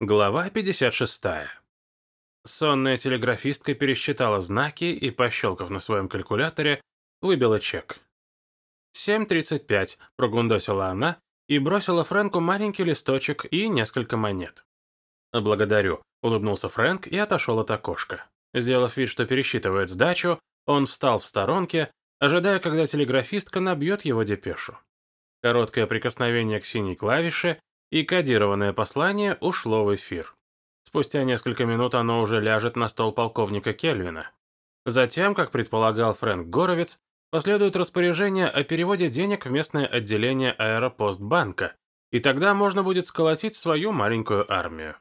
Глава 56. Сонная телеграфистка пересчитала знаки и, пощелкав на своем калькуляторе, выбила чек. «7.35», — прогундосила она и бросила Фрэнку маленький листочек и несколько монет. «Благодарю», — улыбнулся Фрэнк и отошел от окошка. Сделав вид, что пересчитывает сдачу, он встал в сторонке, ожидая, когда телеграфистка набьет его депешу. Короткое прикосновение к синей клавише, и кодированное послание ушло в эфир. Спустя несколько минут оно уже ляжет на стол полковника Кельвина. Затем, как предполагал Фрэнк Горовец, последует распоряжение о переводе денег в местное отделение Аэропостбанка, и тогда можно будет сколотить свою маленькую армию.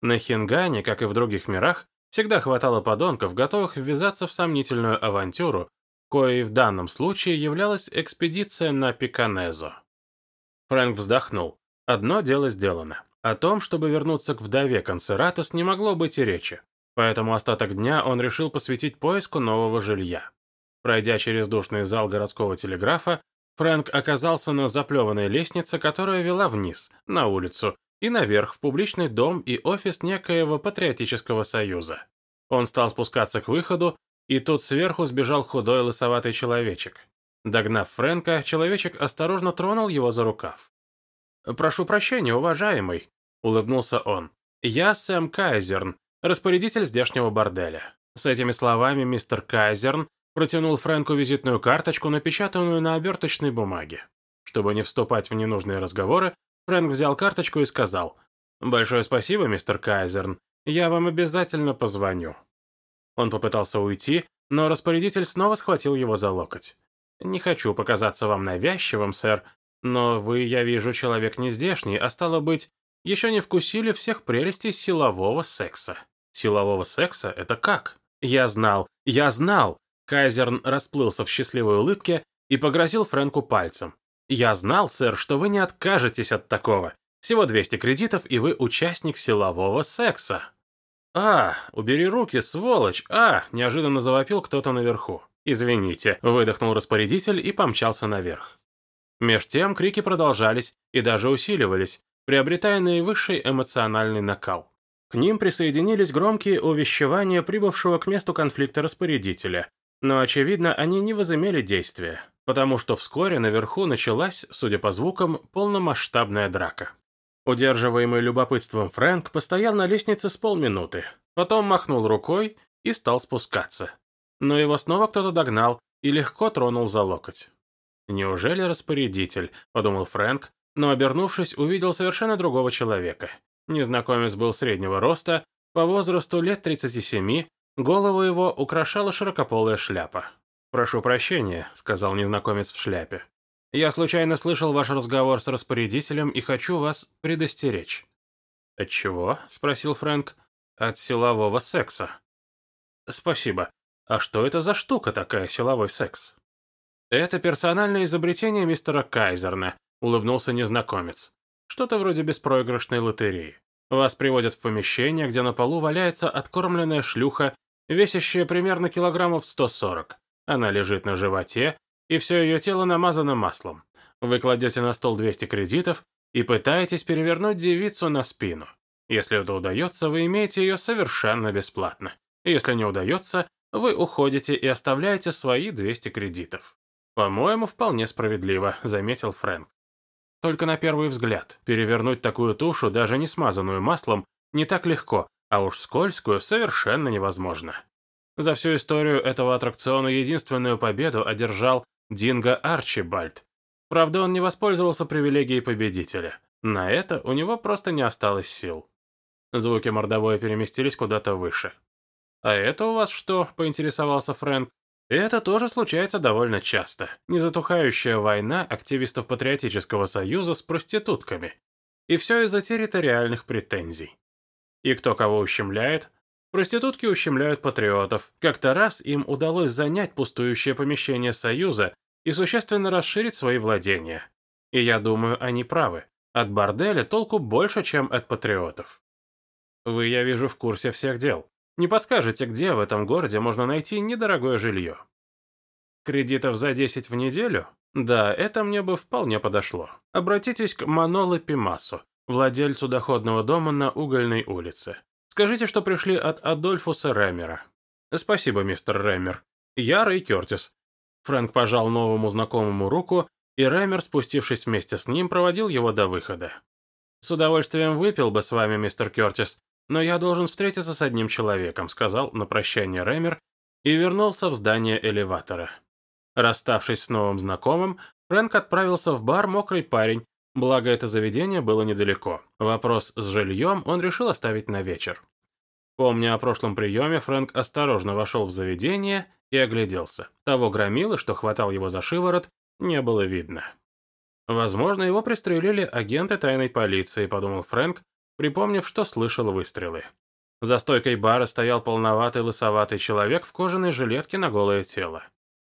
На Хингане, как и в других мирах, всегда хватало подонков, готовых ввязаться в сомнительную авантюру, коей в данном случае являлась экспедиция на Пиканезо. Фрэнк вздохнул. Одно дело сделано. О том, чтобы вернуться к вдове Консератос, не могло быть и речи. Поэтому остаток дня он решил посвятить поиску нового жилья. Пройдя через душный зал городского телеграфа, Фрэнк оказался на заплеванной лестнице, которая вела вниз, на улицу, и наверх в публичный дом и офис некоего патриотического союза. Он стал спускаться к выходу, и тут сверху сбежал худой лысоватый человечек. Догнав Фрэнка, человечек осторожно тронул его за рукав. «Прошу прощения, уважаемый», — улыбнулся он. «Я Сэм Кайзерн, распорядитель здешнего борделя». С этими словами мистер Кайзерн протянул Фрэнку визитную карточку, напечатанную на оберточной бумаге. Чтобы не вступать в ненужные разговоры, Фрэнк взял карточку и сказал, «Большое спасибо, мистер Кайзерн, я вам обязательно позвоню». Он попытался уйти, но распорядитель снова схватил его за локоть. «Не хочу показаться вам навязчивым, сэр, но вы, я вижу, человек не здешний, а стало быть, еще не вкусили всех прелестей силового секса. Силового секса — это как? Я знал, я знал! Кайзерн расплылся в счастливой улыбке и погрозил Фрэнку пальцем. «Я знал, сэр, что вы не откажетесь от такого. Всего 200 кредитов, и вы участник силового секса». «А, убери руки, сволочь! А!» – неожиданно завопил кто-то наверху. «Извините», – выдохнул распорядитель и помчался наверх. Меж тем крики продолжались и даже усиливались, приобретая наивысший эмоциональный накал. К ним присоединились громкие увещевания прибывшего к месту конфликта распорядителя, но, очевидно, они не возымели действия, потому что вскоре наверху началась, судя по звукам, полномасштабная драка. Удерживаемый любопытством Фрэнк постоял на лестнице с полминуты, потом махнул рукой и стал спускаться. Но его снова кто-то догнал и легко тронул за локоть. «Неужели распорядитель?» – подумал Фрэнк, но, обернувшись, увидел совершенно другого человека. Незнакомец был среднего роста, по возрасту лет 37, голову его украшала широкополая шляпа. «Прошу прощения», – сказал незнакомец в шляпе. «Я случайно слышал ваш разговор с распорядителем и хочу вас предостеречь». «От чего?» – спросил Фрэнк. «От силового секса». «Спасибо. А что это за штука такая, силовой секс?» «Это персональное изобретение мистера Кайзерна», — улыбнулся незнакомец. «Что-то вроде беспроигрышной лотереи. Вас приводят в помещение, где на полу валяется откормленная шлюха, весящая примерно килограммов 140. Она лежит на животе, и все ее тело намазано маслом. Вы кладете на стол 200 кредитов и пытаетесь перевернуть девицу на спину. Если это удается, вы имеете ее совершенно бесплатно. Если не удается, вы уходите и оставляете свои 200 кредитов. «По-моему, вполне справедливо», — заметил Фрэнк. Только на первый взгляд, перевернуть такую тушу, даже не смазанную маслом, не так легко, а уж скользкую совершенно невозможно. За всю историю этого аттракциона единственную победу одержал Динго Арчибальд. Правда, он не воспользовался привилегией победителя. На это у него просто не осталось сил. Звуки мордовой переместились куда-то выше. «А это у вас что?» – поинтересовался Фрэнк. Это тоже случается довольно часто. Незатухающая война активистов Патриотического союза с проститутками. И все из-за территориальных претензий. И кто кого ущемляет? Проститутки ущемляют патриотов. Как-то раз им удалось занять пустующее помещение Союза и существенно расширить свои владения. И я думаю, они правы. От борделя толку больше, чем от патриотов. Вы, я вижу, в курсе всех дел. Не подскажете, где в этом городе можно найти недорогое жилье? Кредитов за 10 в неделю? Да, это мне бы вполне подошло. Обратитесь к Маноло Пимасу. владельцу доходного дома на угольной улице. Скажите, что пришли от Адольфуса Рэмера». «Спасибо, мистер Рэмер. Я Рэй Кертис». Фрэнк пожал новому знакомому руку, и Рэмер, спустившись вместе с ним, проводил его до выхода. «С удовольствием выпил бы с вами, мистер Кертис, но я должен встретиться с одним человеком», сказал на прощание Рэмер и вернулся в здание элеватора. Расставшись с новым знакомым, Фрэнк отправился в бар «Мокрый парень», благо это заведение было недалеко. Вопрос с жильем он решил оставить на вечер. Помня о прошлом приеме, Фрэнк осторожно вошел в заведение и огляделся. Того громилы, что хватал его за шиворот, не было видно. Возможно, его пристрелили агенты тайной полиции, подумал Фрэнк, припомнив, что слышал выстрелы. За стойкой бара стоял полноватый лысоватый человек в кожаной жилетке на голое тело.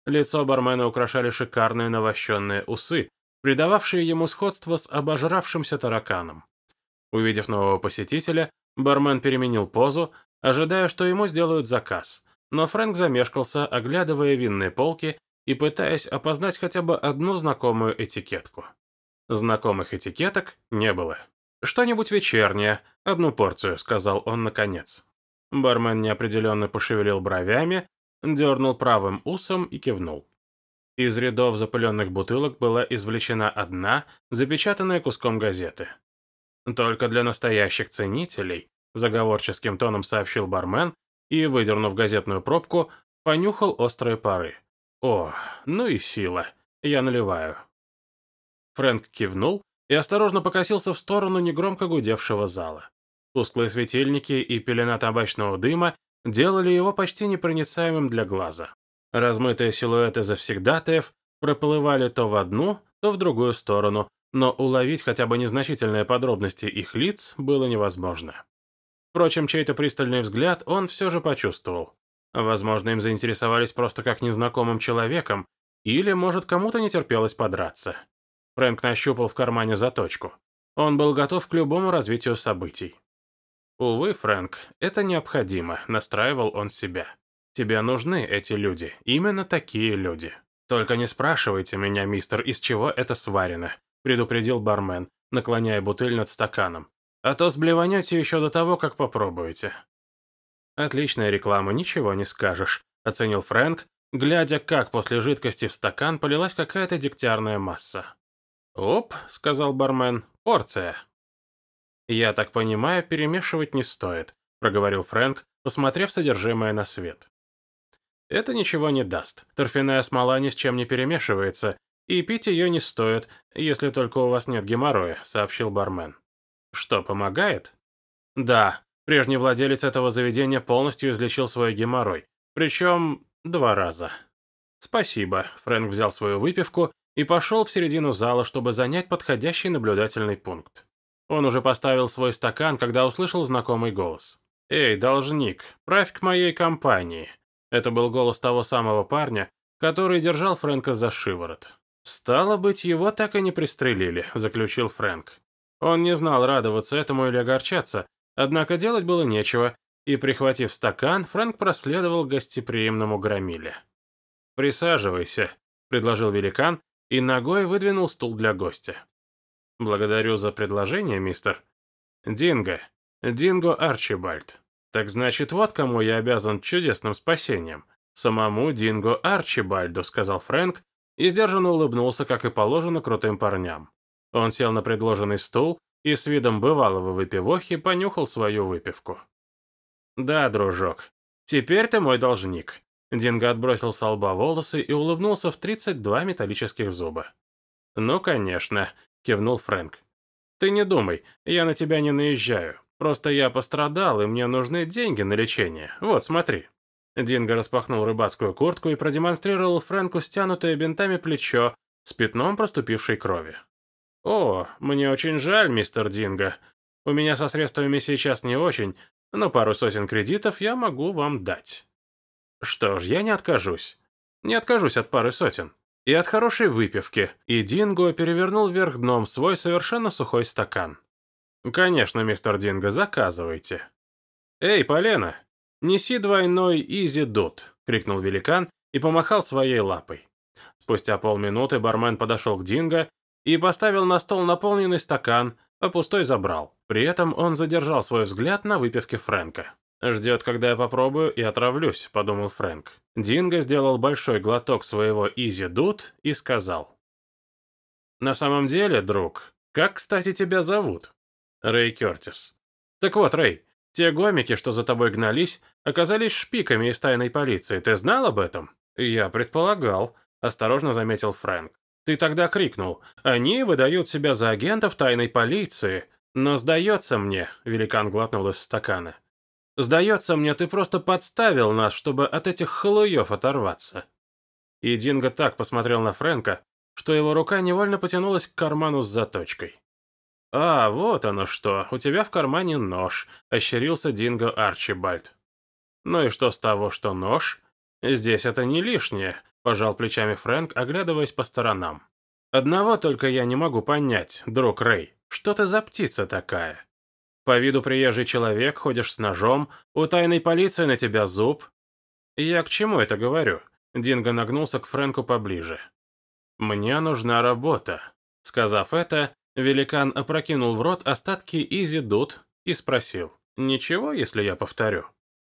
Лицо бармена украшали шикарные навощенные усы, придававшие ему сходство с обожравшимся тараканом. Увидев нового посетителя, бармен переменил позу, ожидая, что ему сделают заказ, но Фрэнк замешкался, оглядывая винные полки и пытаясь опознать хотя бы одну знакомую этикетку. Знакомых этикеток не было. «Что-нибудь вечернее, одну порцию», — сказал он наконец. Бармен неопределенно пошевелил бровями, дернул правым усом и кивнул. Из рядов запыленных бутылок была извлечена одна, запечатанная куском газеты. «Только для настоящих ценителей», — заговорческим тоном сообщил бармен и, выдернув газетную пробку, понюхал острые пары. «О, ну и сила. Я наливаю». Фрэнк кивнул и осторожно покосился в сторону негромко гудевшего зала. Тусклые светильники и пелена табачного дыма делали его почти непроницаемым для глаза. Размытые силуэты завсегдатаев проплывали то в одну, то в другую сторону, но уловить хотя бы незначительные подробности их лиц было невозможно. Впрочем, чей-то пристальный взгляд он все же почувствовал. Возможно, им заинтересовались просто как незнакомым человеком, или, может, кому-то не терпелось подраться. Фрэнк нащупал в кармане заточку. Он был готов к любому развитию событий. «Увы, Фрэнк, это необходимо», — настраивал он себя. «Тебе нужны эти люди, именно такие люди. Только не спрашивайте меня, мистер, из чего это сварено», — предупредил бармен, наклоняя бутыль над стаканом. «А то сблеванете еще до того, как попробуете». «Отличная реклама, ничего не скажешь», — оценил Фрэнк, глядя, как после жидкости в стакан полилась какая-то дегтярная масса. «Оп», — сказал бармен, — «порция». «Я так понимаю, перемешивать не стоит», — проговорил Фрэнк, посмотрев содержимое на свет. «Это ничего не даст. Торфяная смола ни с чем не перемешивается, и пить ее не стоит, если только у вас нет геморроя», — сообщил бармен. «Что, помогает?» «Да, прежний владелец этого заведения полностью излечил свой геморрой, причем два раза». «Спасибо», — Фрэнк взял свою выпивку и пошел в середину зала, чтобы занять подходящий наблюдательный пункт. Он уже поставил свой стакан, когда услышал знакомый голос. «Эй, должник, правь к моей компании». Это был голос того самого парня, который держал Фрэнка за шиворот. «Стало быть, его так и не пристрелили», — заключил Фрэнк. Он не знал, радоваться этому или огорчаться, однако делать было нечего, и, прихватив стакан, Фрэнк проследовал гостеприимному громиле. «Присаживайся», — предложил великан и ногой выдвинул стул для гостя. «Благодарю за предложение, мистер. Динго. Динго Арчибальд. Так значит, вот кому я обязан чудесным спасением. Самому Динго Арчибальду», — сказал Фрэнк, и сдержанно улыбнулся, как и положено крутым парням. Он сел на предложенный стул и с видом бывалого выпивохи понюхал свою выпивку. «Да, дружок, теперь ты мой должник», Динго отбросил с лба волосы и улыбнулся в 32 металлических зуба. «Ну, конечно», — кивнул Фрэнк. «Ты не думай, я на тебя не наезжаю. Просто я пострадал, и мне нужны деньги на лечение. Вот, смотри». Динго распахнул рыбацкую куртку и продемонстрировал Фрэнку стянутое бинтами плечо с пятном проступившей крови. «О, мне очень жаль, мистер Динго. У меня со средствами сейчас не очень, но пару сотен кредитов я могу вам дать». Что ж, я не откажусь. Не откажусь от пары сотен. И от хорошей выпивки. И Динго перевернул вверх дном свой совершенно сухой стакан. «Конечно, мистер Динго, заказывайте». «Эй, Полена, неси двойной Изи Дут», — крикнул великан и помахал своей лапой. Спустя полминуты бармен подошел к Динго и поставил на стол наполненный стакан, а пустой забрал. При этом он задержал свой взгляд на выпивке Фрэнка. «Ждет, когда я попробую и отравлюсь», — подумал Фрэнк. Динго сделал большой глоток своего Изи Дут и сказал. «На самом деле, друг, как, кстати, тебя зовут?» «Рэй Кертис». «Так вот, Рэй, те гомики, что за тобой гнались, оказались шпиками из тайной полиции. Ты знал об этом?» «Я предполагал», — осторожно заметил Фрэнк. «Ты тогда крикнул. Они выдают себя за агентов тайной полиции. Но сдается мне», — великан глотнул из стакана. «Сдается мне, ты просто подставил нас, чтобы от этих халуев оторваться». И Динго так посмотрел на Фрэнка, что его рука невольно потянулась к карману с заточкой. «А, вот оно что, у тебя в кармане нож», — ощерился Динго Арчибальд. «Ну и что с того, что нож? Здесь это не лишнее», — пожал плечами Фрэнк, оглядываясь по сторонам. «Одного только я не могу понять, друг Рэй, что ты за птица такая? По виду приезжий человек, ходишь с ножом, у тайной полиции на тебя зуб». «Я к чему это говорю?» Динго нагнулся к Фрэнку поближе. «Мне нужна работа». Сказав это, великан опрокинул в рот остатки Изи Дут и спросил. «Ничего, если я повторю?»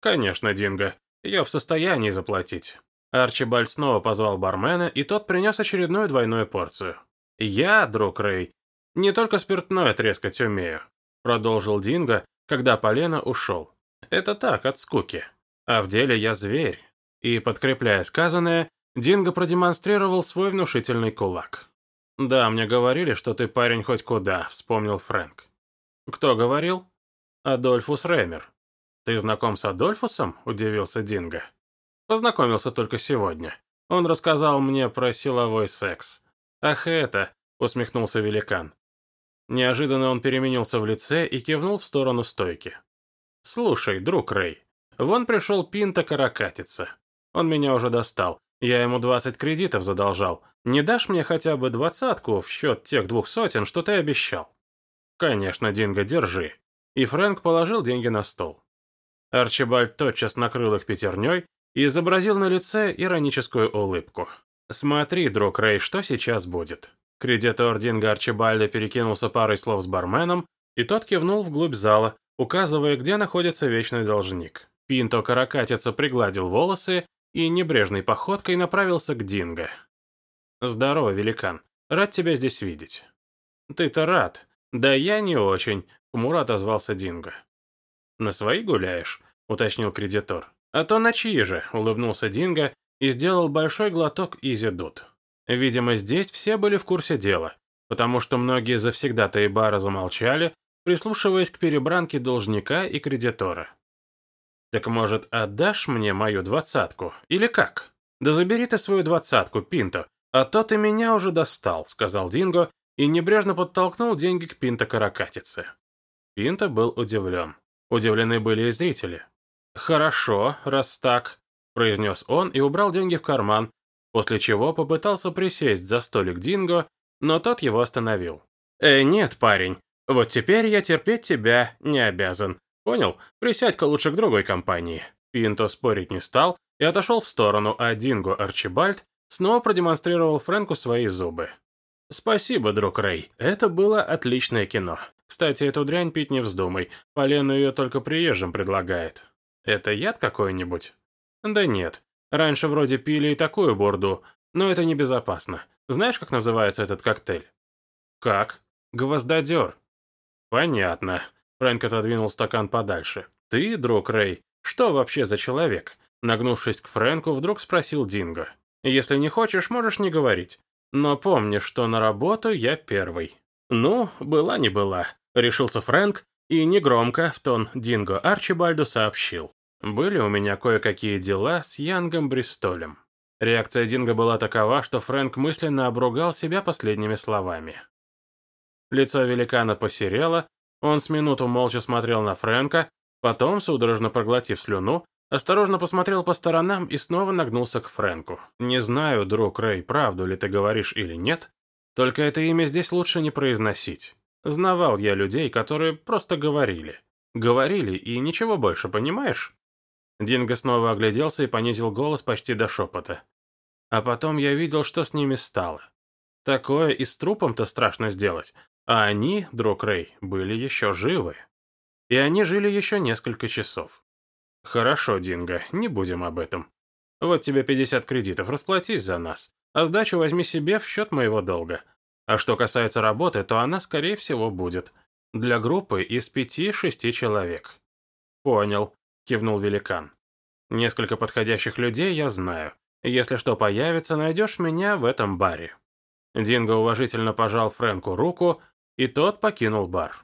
«Конечно, Динго. Я в состоянии заплатить». Арчибальд снова позвал бармена, и тот принес очередную двойную порцию. «Я, друг Рэй, не только спиртное трескать умею», продолжил Динго, когда Полена ушел. «Это так, от скуки. А в деле я зверь». И, подкрепляя сказанное, Динго продемонстрировал свой внушительный кулак. «Да, мне говорили, что ты парень хоть куда», — вспомнил Фрэнк. «Кто говорил?» «Адольфус Ремер». «Ты знаком с Адольфусом?» — удивился Динго. «Познакомился только сегодня. Он рассказал мне про силовой секс». «Ах это!» — усмехнулся великан. Неожиданно он переменился в лице и кивнул в сторону стойки. «Слушай, друг Рэй, вон пришел Пинта каракатица. Он меня уже достал. Я ему 20 кредитов задолжал. Не дашь мне хотя бы двадцатку в счет тех двух сотен, что ты обещал?» «Конечно, Динго, держи». И Фрэнк положил деньги на стол. Арчибальд тотчас накрыл их пятерней и изобразил на лице ироническую улыбку. «Смотри, друг Рэй, что сейчас будет?» Кредитор Динго Арчибальда перекинулся парой слов с барменом, и тот кивнул вглубь зала, указывая, где находится вечный должник. Пинто каракатица пригладил волосы и небрежной походкой направился к Динго. «Здорово, великан. Рад тебя здесь видеть». «Ты-то рад. Да я не очень», — хмуро отозвался Динго. «На свои гуляешь?» — уточнил кредитор. «А то на чьи же?» — улыбнулся Динго и сделал большой глоток изидут. Видимо, здесь все были в курсе дела, потому что многие завсегдатаи бара замолчали, прислушиваясь к перебранке должника и кредитора. «Так, может, отдашь мне мою двадцатку? Или как?» «Да забери ты свою двадцатку, Пинто, а то ты меня уже достал», — сказал Динго и небрежно подтолкнул деньги к Пинто каракатице. Пинто был удивлен. Удивлены были и зрители. «Хорошо, раз так», — произнес он и убрал деньги в карман, после чего попытался присесть за столик Динго, но тот его остановил. «Э, нет, парень, вот теперь я терпеть тебя не обязан. Понял? Присядь-ка лучше к другой компании». Пинто спорить не стал и отошел в сторону, а Динго Арчибальд снова продемонстрировал Фрэнку свои зубы. «Спасибо, друг Рэй. Это было отличное кино. Кстати, эту дрянь пить не вздумай. Полену ее только приезжим предлагает. Это яд какой-нибудь?» «Да нет. Раньше вроде пили и такую борду, но это небезопасно. Знаешь, как называется этот коктейль?» «Как?» «Гвоздодер». «Понятно». Фрэнк отодвинул стакан подальше. «Ты, друг Рэй, что вообще за человек?» Нагнувшись к Фрэнку, вдруг спросил Динго. «Если не хочешь, можешь не говорить. Но помни, что на работу я первый». «Ну, была не была», — решился Фрэнк и негромко в тон Динго Арчибальду сообщил. «Были у меня кое-какие дела с Янгом Бристолем». Реакция Динго была такова, что Фрэнк мысленно обругал себя последними словами. Лицо великана посерело, он с минуту молча смотрел на Фрэнка, потом, судорожно проглотив слюну, осторожно посмотрел по сторонам и снова нагнулся к Фрэнку. «Не знаю, друг Рэй, правду ли ты говоришь или нет, только это имя здесь лучше не произносить. Знавал я людей, которые просто говорили. Говорили и ничего больше, понимаешь?» Динго снова огляделся и понизил голос почти до шепота. А потом я видел, что с ними стало. Такое и с трупом-то страшно сделать. А они, друг Рэй, были еще живы. И они жили еще несколько часов. Хорошо, Динго, не будем об этом. Вот тебе 50 кредитов, расплатись за нас. А сдачу возьми себе в счет моего долга. А что касается работы, то она, скорее всего, будет. Для группы из пяти-шести человек. Понял, кивнул великан. Несколько подходящих людей я знаю. Если что появится, найдешь меня в этом баре. Динго уважительно пожал Фрэнку руку, и тот покинул бар.